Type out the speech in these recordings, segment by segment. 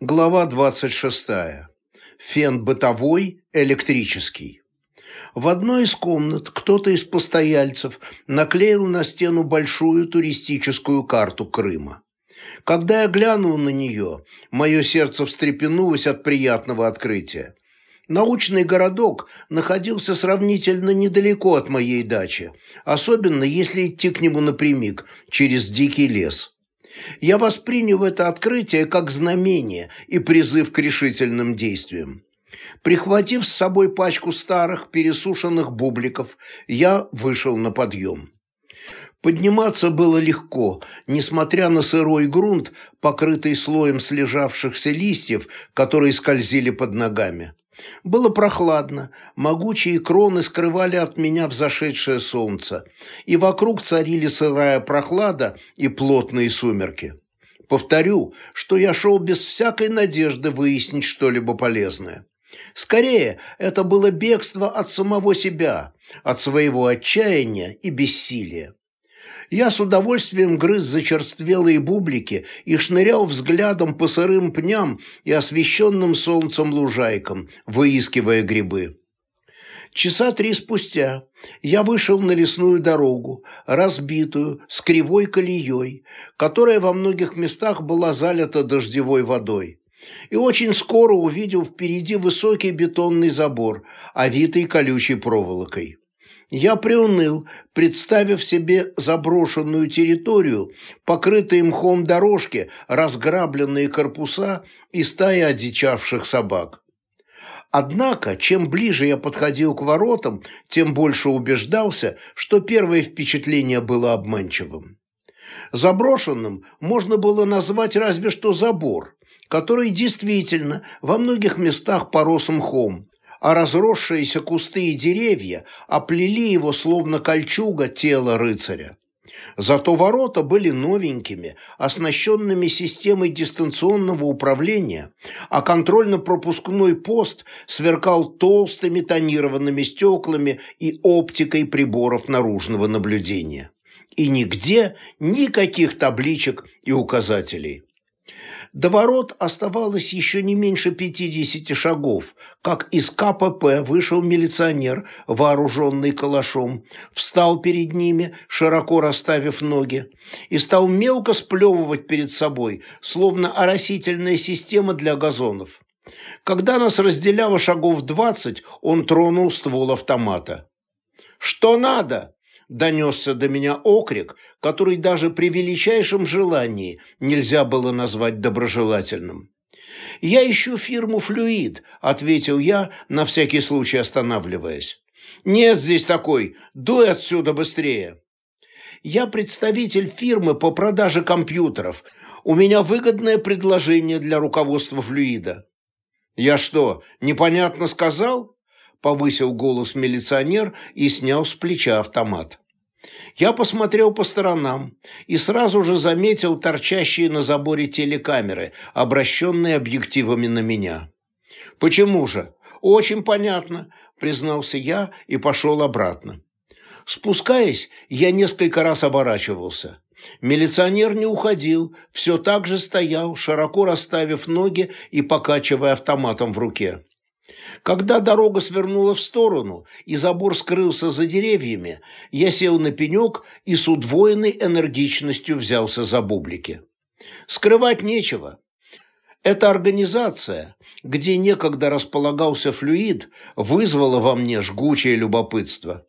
Глава 26. Фен бытовой, электрический. В одной из комнат кто-то из постояльцев наклеил на стену большую туристическую карту Крыма. Когда я глянул на нее, мое сердце встрепенулось от приятного открытия. Научный городок находился сравнительно недалеко от моей дачи, особенно если идти к нему напрямик, через дикий лес. Я воспринял это открытие как знамение и призыв к решительным действиям. Прихватив с собой пачку старых пересушенных бубликов, я вышел на подъем. Подниматься было легко, несмотря на сырой грунт, покрытый слоем слежавшихся листьев, которые скользили под ногами. Было прохладно, могучие кроны скрывали от меня взошедшее солнце, и вокруг царили сырая прохлада и плотные сумерки. Повторю, что я шел без всякой надежды выяснить что-либо полезное. Скорее, это было бегство от самого себя, от своего отчаяния и бессилия. Я с удовольствием грыз зачерствелые бублики и шнырял взглядом по сырым пням и освещенным солнцем лужайкам, выискивая грибы. Часа три спустя я вышел на лесную дорогу, разбитую, с кривой колеей, которая во многих местах была залита дождевой водой. И очень скоро увидел впереди высокий бетонный забор, овитый колючей проволокой. Я приуныл, представив себе заброшенную территорию, покрытые мхом дорожки, разграбленные корпуса и стаи одичавших собак. Однако, чем ближе я подходил к воротам, тем больше убеждался, что первое впечатление было обманчивым. Заброшенным можно было назвать разве что забор, который действительно во многих местах порос мхом, а разросшиеся кусты и деревья оплели его, словно кольчуга, тело рыцаря. Зато ворота были новенькими, оснащенными системой дистанционного управления, а контрольно-пропускной пост сверкал толстыми тонированными стеклами и оптикой приборов наружного наблюдения. И нигде никаких табличек и указателей. До ворот оставалось еще не меньше пятидесяти шагов, как из КПП вышел милиционер, вооруженный калашом, встал перед ними, широко расставив ноги, и стал мелко сплевывать перед собой, словно оросительная система для газонов. Когда нас разделяло шагов двадцать, он тронул ствол автомата. «Что надо?» Донесся до меня окрик, который даже при величайшем желании нельзя было назвать доброжелательным. «Я ищу фирму «Флюид», — ответил я, на всякий случай останавливаясь. «Нет здесь такой, дуй отсюда быстрее!» «Я представитель фирмы по продаже компьютеров. У меня выгодное предложение для руководства «Флюида». «Я что, непонятно сказал?» Повысил голос милиционер и снял с плеча автомат. Я посмотрел по сторонам и сразу же заметил торчащие на заборе телекамеры, обращенные объективами на меня. «Почему же? Очень понятно», – признался я и пошел обратно. Спускаясь, я несколько раз оборачивался. Милиционер не уходил, все так же стоял, широко расставив ноги и покачивая автоматом в руке. Когда дорога свернула в сторону и забор скрылся за деревьями, я сел на пенек и с удвоенной энергичностью взялся за бублики. Скрывать нечего. Эта организация, где некогда располагался флюид, вызвала во мне жгучее любопытство.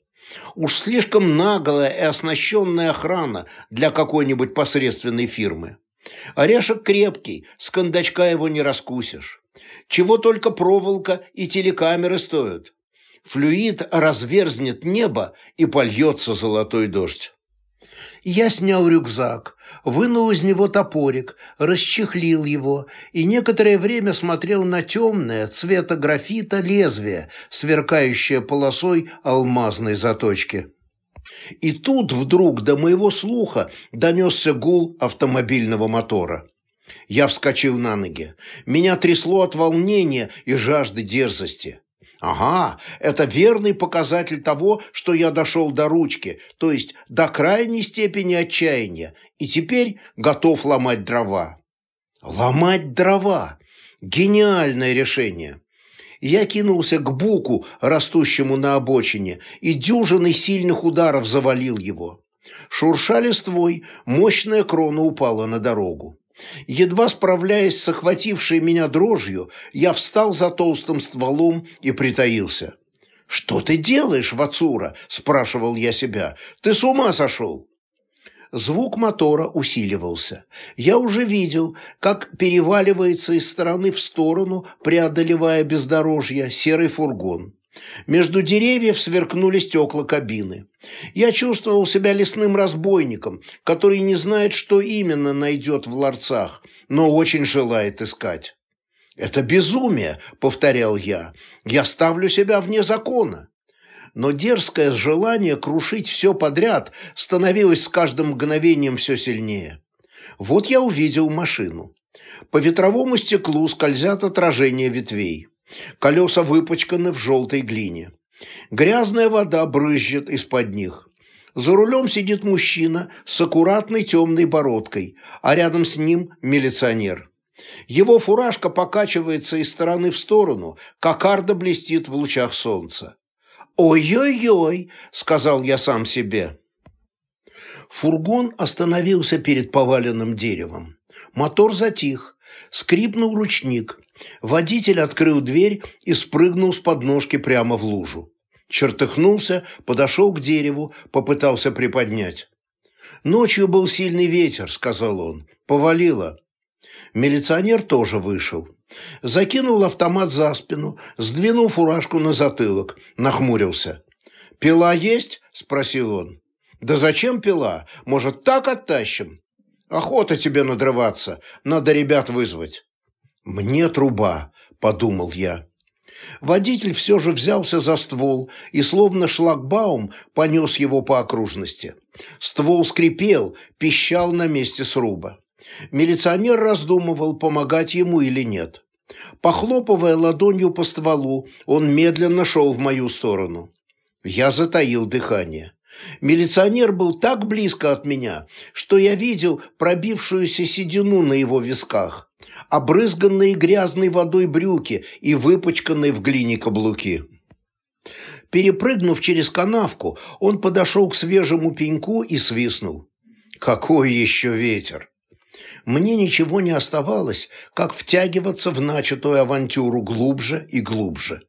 Уж слишком наглая и оснащенная охрана для какой-нибудь посредственной фирмы. Орешек крепкий, с кондачка его не раскусишь. Чего только проволока и телекамеры стоят. Флюид разверзнет небо и польется золотой дождь. Я снял рюкзак, вынул из него топорик, расчехлил его и некоторое время смотрел на темное цвета графита лезвие, сверкающее полосой алмазной заточки. И тут вдруг до моего слуха донесся гул автомобильного мотора. Я вскочил на ноги. Меня трясло от волнения и жажды дерзости. Ага, это верный показатель того, что я дошел до ручки, то есть до крайней степени отчаяния, и теперь готов ломать дрова. Ломать дрова! Гениальное решение. Я кинулся к буку, растущему на обочине, и дюжиной сильных ударов завалил его. Шурша листвой, мощная крона упала на дорогу. Едва справляясь с охватившей меня дрожью, я встал за толстым стволом и притаился. «Что ты делаешь, Вацура?» – спрашивал я себя. «Ты с ума сошел?» Звук мотора усиливался. Я уже видел, как переваливается из стороны в сторону, преодолевая бездорожье, серый фургон. Между деревьев сверкнули стекла кабины. Я чувствовал себя лесным разбойником, который не знает, что именно найдет в ларцах, но очень желает искать. «Это безумие», — повторял я. «Я ставлю себя вне закона». Но дерзкое желание крушить все подряд становилось с каждым мгновением все сильнее. Вот я увидел машину. По ветровому стеклу скользят отражения ветвей. Колеса выпачканы в желтой глине. Грязная вода брызжет из-под них. За рулем сидит мужчина с аккуратной темной бородкой, а рядом с ним милиционер. Его фуражка покачивается из стороны в сторону, кокарда блестит в лучах солнца. «Ой-ой-ой!» – сказал я сам себе. Фургон остановился перед поваленным деревом. Мотор затих, скрипнул ручник. Водитель открыл дверь и спрыгнул с подножки прямо в лужу. Чертыхнулся, подошел к дереву, попытался приподнять. «Ночью был сильный ветер», – сказал он. «Повалило». Милиционер тоже вышел. Закинул автомат за спину, сдвинул фуражку на затылок, нахмурился. «Пила есть?» – спросил он. «Да зачем пила? Может, так оттащим?» «Охота тебе надрываться. Надо ребят вызвать». «Мне труба», – подумал я. Водитель все же взялся за ствол и, словно шлагбаум, понес его по окружности. Ствол скрипел, пищал на месте сруба. Милиционер раздумывал, помогать ему или нет. Похлопывая ладонью по стволу, он медленно шел в мою сторону. Я затаил дыхание. Милиционер был так близко от меня, что я видел пробившуюся седину на его висках, обрызганные грязной водой брюки и выпачканные в глине каблуки. Перепрыгнув через канавку, он подошел к свежему пеньку и свистнул. «Какой еще ветер!» мне ничего не оставалось, как втягиваться в начатую авантюру глубже и глубже.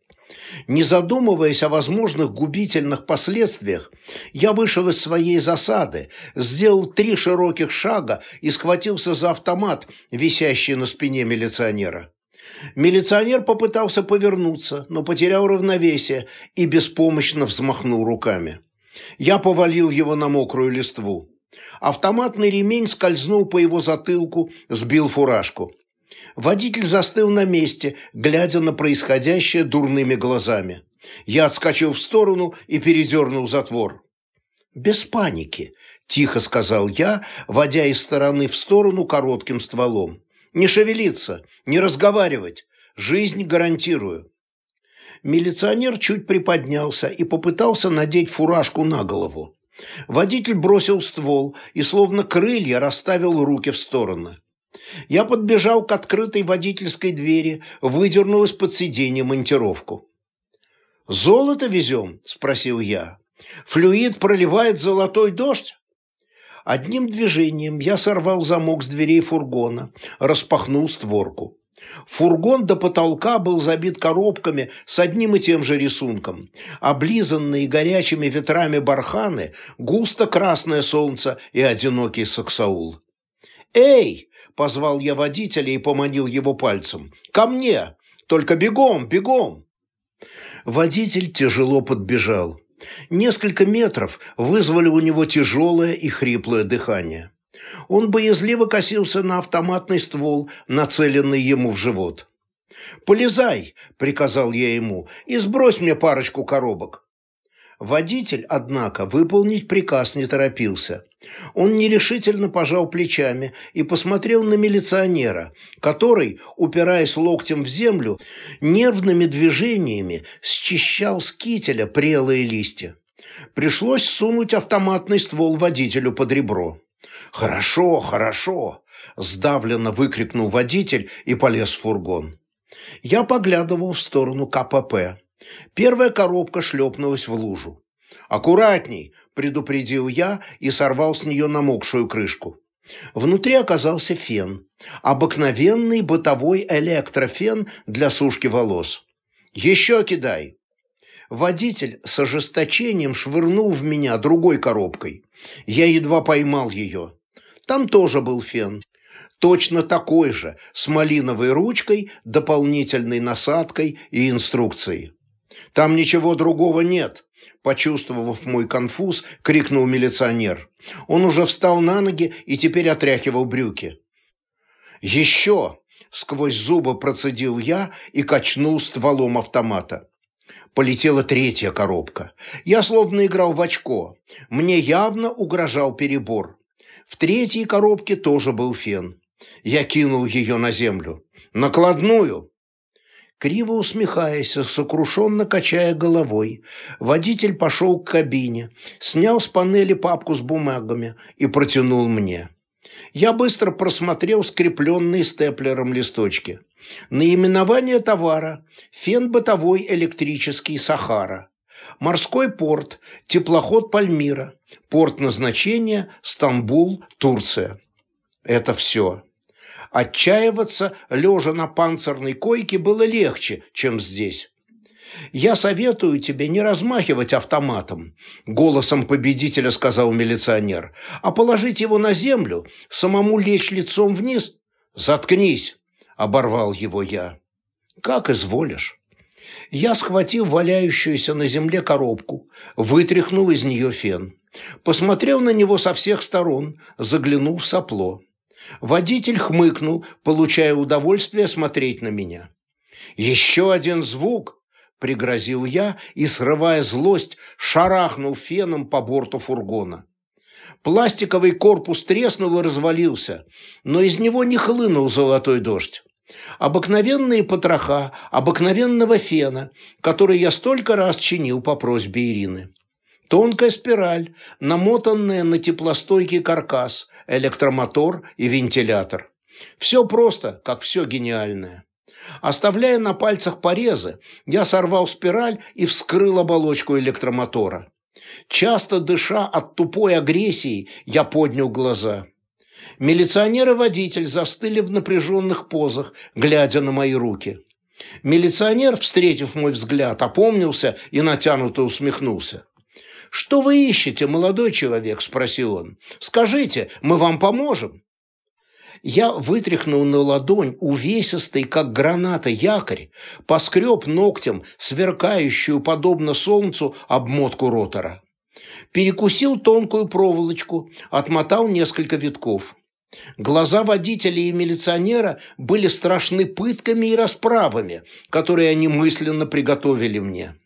Не задумываясь о возможных губительных последствиях, я вышел из своей засады, сделал три широких шага и схватился за автомат, висящий на спине милиционера. Милиционер попытался повернуться, но потерял равновесие и беспомощно взмахнул руками. Я повалил его на мокрую листву. Автоматный ремень скользнул по его затылку, сбил фуражку. Водитель застыл на месте, глядя на происходящее дурными глазами. Я отскочил в сторону и передернул затвор. «Без паники», – тихо сказал я, водя из стороны в сторону коротким стволом. «Не шевелиться, не разговаривать. Жизнь гарантирую». Милиционер чуть приподнялся и попытался надеть фуражку на голову. Водитель бросил ствол и, словно крылья, расставил руки в стороны. Я подбежал к открытой водительской двери, выдернул из-под сиденья монтировку. «Золото везем?» – спросил я. «Флюид проливает золотой дождь?» Одним движением я сорвал замок с дверей фургона, распахнул створку. Фургон до потолка был забит коробками с одним и тем же рисунком. Облизанные горячими ветрами барханы, густо красное солнце и одинокий саксаул. «Эй!» – позвал я водителя и поманил его пальцем. «Ко мне! Только бегом, бегом!» Водитель тяжело подбежал. Несколько метров вызвали у него тяжелое и хриплое дыхание. Он боязливо косился на автоматный ствол, нацеленный ему в живот. «Полезай!» – приказал я ему, – «и сбрось мне парочку коробок». Водитель, однако, выполнить приказ не торопился. Он нерешительно пожал плечами и посмотрел на милиционера, который, упираясь локтем в землю, нервными движениями счищал с кителя прелые листья. Пришлось сунуть автоматный ствол водителю под ребро. «Хорошо, хорошо!» – сдавленно выкрикнул водитель и полез в фургон. Я поглядывал в сторону КПП. Первая коробка шлепнулась в лужу. «Аккуратней!» – предупредил я и сорвал с нее намокшую крышку. Внутри оказался фен. Обыкновенный бытовой электрофен для сушки волос. «Еще кидай!» Водитель с ожесточением швырнул в меня другой коробкой. Я едва поймал ее. Там тоже был фен. Точно такой же, с малиновой ручкой, дополнительной насадкой и инструкцией. Там ничего другого нет, почувствовав мой конфуз, крикнул милиционер. Он уже встал на ноги и теперь отряхивал брюки. «Еще!» – сквозь зубы процедил я и качнул стволом автомата. Полетела третья коробка. Я словно играл в очко. Мне явно угрожал перебор. В третьей коробке тоже был фен. Я кинул ее на землю. «Накладную!» Криво усмехаясь, сокрушенно качая головой, водитель пошел к кабине, снял с панели папку с бумагами и протянул мне. Я быстро просмотрел скрепленные степлером листочки. Наименование товара – фен бытовой электрический «Сахара». Морской порт, теплоход «Пальмира», порт назначения – Стамбул, Турция. Это все. Отчаиваться, лежа на панцирной койке, было легче, чем здесь. «Я советую тебе не размахивать автоматом», – голосом победителя сказал милиционер, «а положить его на землю, самому лечь лицом вниз». «Заткнись», – оборвал его я. «Как изволишь». Я схватил валяющуюся на земле коробку, вытряхнул из нее фен. Посмотрел на него со всех сторон, заглянул в сопло. Водитель хмыкнул, получая удовольствие смотреть на меня. «Еще один звук!» – пригрозил я и, срывая злость, шарахнул феном по борту фургона. Пластиковый корпус треснул и развалился, но из него не хлынул золотой дождь. Обыкновенные потроха, обыкновенного фена, который я столько раз чинил по просьбе Ирины. Тонкая спираль, намотанная на теплостойкий каркас, электромотор и вентилятор. Все просто, как все гениальное. Оставляя на пальцах порезы, я сорвал спираль и вскрыл оболочку электромотора. Часто дыша от тупой агрессии, я поднял глаза. Милиционер и водитель застыли в напряженных позах, глядя на мои руки. Милиционер, встретив мой взгляд, опомнился и натянуто усмехнулся. «Что вы ищете, молодой человек?» – спросил он. «Скажите, мы вам поможем». Я вытряхнул на ладонь увесистый, как граната, якорь, поскреб ногтем сверкающую, подобно солнцу, обмотку ротора. Перекусил тонкую проволочку, отмотал несколько витков. Глаза водителя и милиционера были страшны пытками и расправами, которые они мысленно приготовили мне.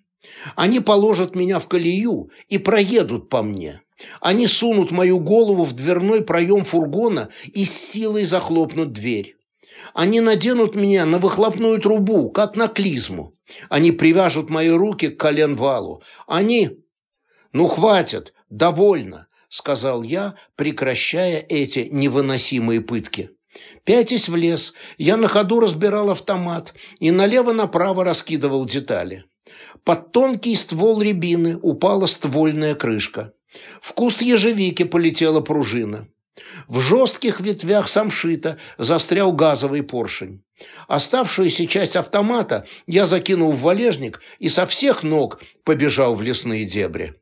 Они положат меня в колею и проедут по мне. Они сунут мою голову в дверной проем фургона и с силой захлопнут дверь. Они наденут меня на выхлопную трубу, как на клизму. Они привяжут мои руки к коленвалу. Они... Ну, хватит, довольно, сказал я, прекращая эти невыносимые пытки. Пятясь в лес, я на ходу разбирал автомат и налево-направо раскидывал детали. Под тонкий ствол рябины упала ствольная крышка. В куст ежевики полетела пружина. В жестких ветвях самшита застрял газовый поршень. Оставшуюся часть автомата я закинул в валежник и со всех ног побежал в лесные дебри.